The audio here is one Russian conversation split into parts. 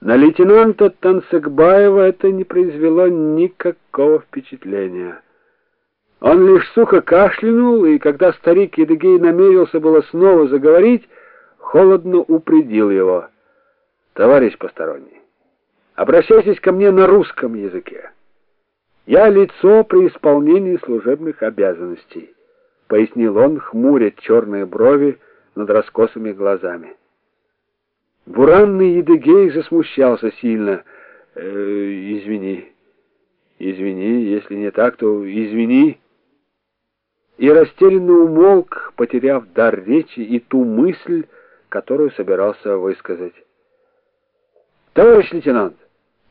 На лейтенанта Танцекбаева это не произвело никакого впечатления. Он лишь сухо кашлянул, и когда старик Едыгей намерился было снова заговорить, холодно упредил его. «Товарищ посторонний, обращайтесь ко мне на русском языке. Я лицо при исполнении служебных обязанностей», — пояснил он, хмуря черные брови над раскосыми глазами. Буранный Едыгей засмущался сильно. «Э, «Извини, извини, если не так, то извини». И растерянно умолк, потеряв дар речи и ту мысль, которую собирался высказать. «Товарищ лейтенант,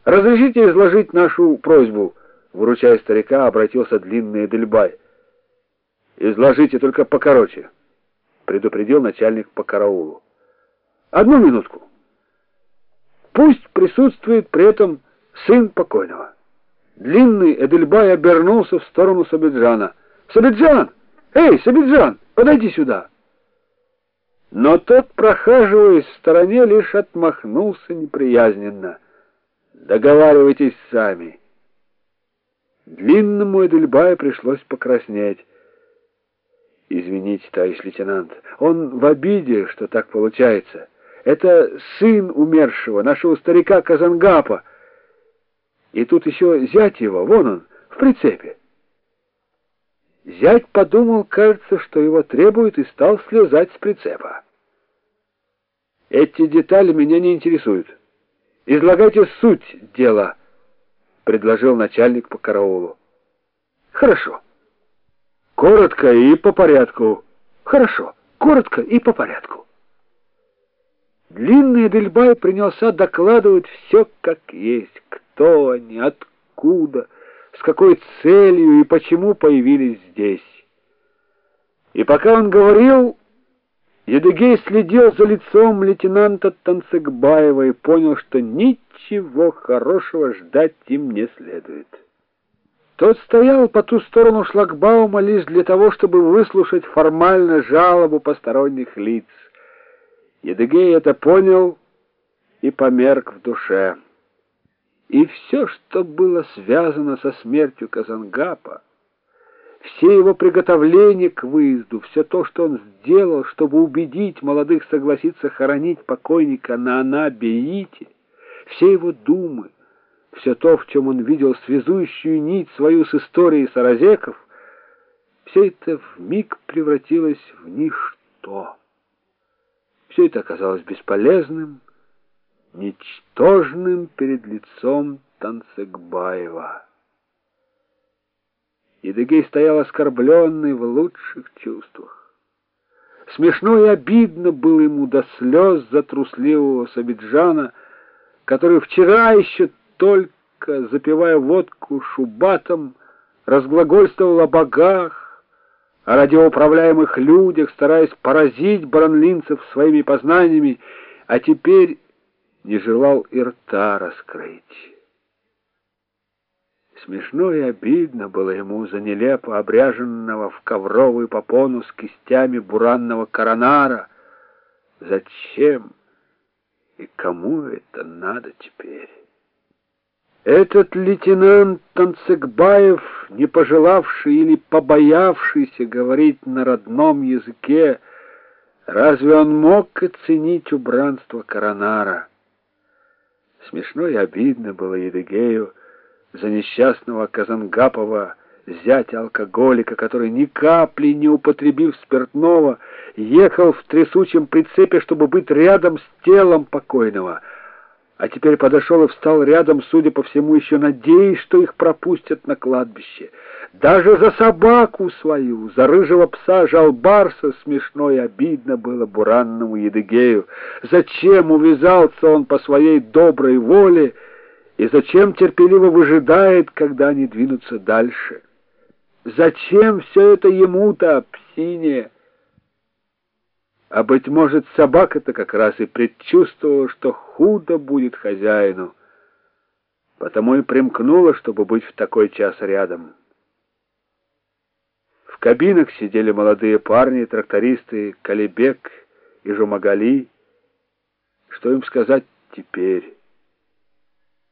разрешите изложить нашу просьбу?» Выручая старика, обратился длинный Эдельбай. «Изложите только покороче», — предупредил начальник по караулу. «Одну минутку». Пусть присутствует при этом сын покойного. Длинный Эдельбай обернулся в сторону Сабиджана. «Сабиджан! Эй, Сабиджан, подойди сюда!» Но тот, прохаживаясь в стороне, лишь отмахнулся неприязненно. «Договаривайтесь сами». Длинному Эдельбаю пришлось покраснеть. «Извините, товарищ лейтенант, он в обиде, что так получается». Это сын умершего, нашего старика Казангапа. И тут еще зять его, вон он, в прицепе. Зять подумал, кажется, что его требуют, и стал слезать с прицепа. Эти детали меня не интересуют. Излагайте суть дела, предложил начальник по караулу. Хорошо. Коротко и по порядку. Хорошо. Коротко и по порядку. Длинный Эдельбай принялся докладывать все как есть, кто они, откуда, с какой целью и почему появились здесь. И пока он говорил, Едыгей следил за лицом лейтенанта Танцыгбаева и понял, что ничего хорошего ждать им не следует. Тот стоял по ту сторону шлагбаума лишь для того, чтобы выслушать формально жалобу посторонних лиц. Едыгей это понял и померк в душе. И все, что было связано со смертью Казангапа, все его приготовления к выезду, все то, что он сделал, чтобы убедить молодых согласиться хоронить покойника на Анабеите, все его думы, все то, в чем он видел связующую нить свою с историей Саразеков, все это вмиг превратилось в ничто. Все это оказалось бесполезным, ничтожным перед лицом Танцегбаева. Едыгей стоял оскорбленный в лучших чувствах. Смешно и обидно было ему до слез за трусливого Сабиджана, который вчера еще только, запивая водку шубатом, разглагольствовал о богах, о радиоуправляемых людях, стараясь поразить бранлинцев своими познаниями, а теперь не желал и рта раскрыть. Смешно и обидно было ему за нелепо обряженного в ковровую попону с кистями буранного коронара. Зачем и кому это надо теперь? Этот лейтенант Танцекбаев, не пожелавший или побоявшийся говорить на родном языке, разве он мог оценить убранство коронара? Смешно и обидно было Едыгею за несчастного Казангапова, зятя алкоголика, который ни капли не употребив спиртного, ехал в трясучем прицепе, чтобы быть рядом с телом покойного — а теперь подошел и встал рядом, судя по всему, еще надеясь, что их пропустят на кладбище. Даже за собаку свою, за рыжего пса Жалбарса смешно и обидно было буранному Едыгею. Зачем увязался он по своей доброй воле и зачем терпеливо выжидает, когда они двинутся дальше? Зачем все это ему-то, псине? А, быть может, собака-то как раз и предчувствовала, что худо будет хозяину, потому и примкнула, чтобы быть в такой час рядом. В кабинах сидели молодые парни, трактористы Калибек и Жумагали. Что им сказать теперь?